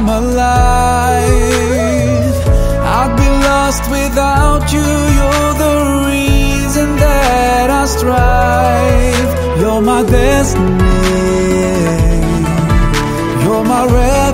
I'm alive. I'd be lost without you. You're the reason that I strive. You're my destiny. You're my reverie.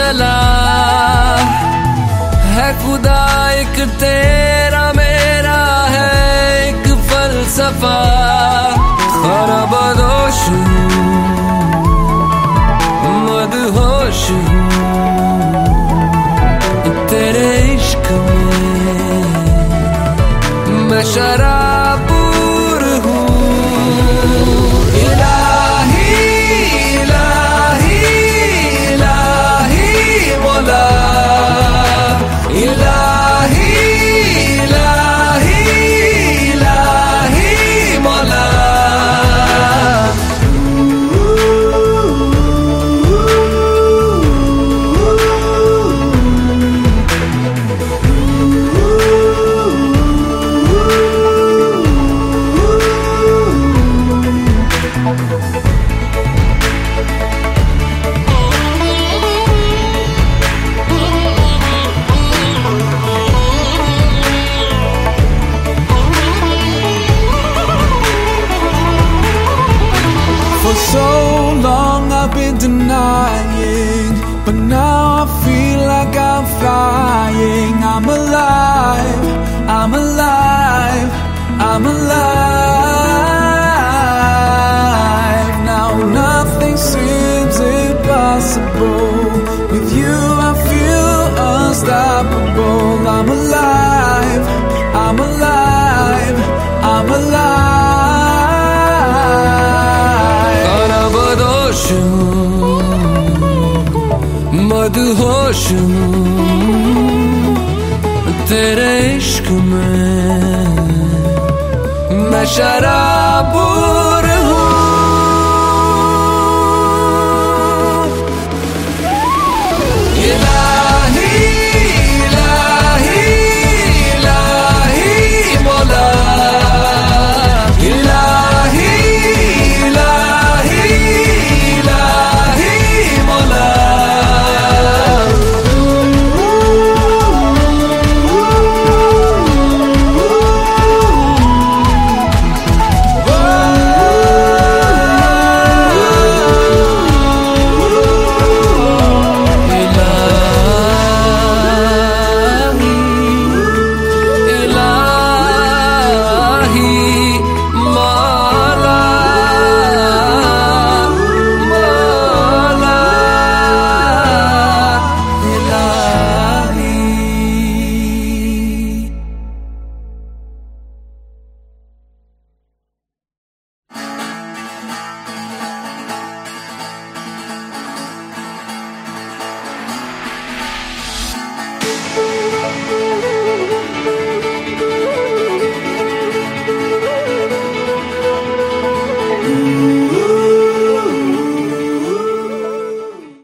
चल चला है खुदा एक तेरा मेरा है एक फलसफा खरबदोश हूँ मदहोश हूँ तेरे इश्क में मैं शराबूर For so long I've been denying, but now I feel like I'm flying. I'm alive, I'm alive, I'm alive. Now nothing seems impossible. With you I feel unstoppable. I'm alive, मदहोश हूँ तेरे इश्क में मैं शराबूर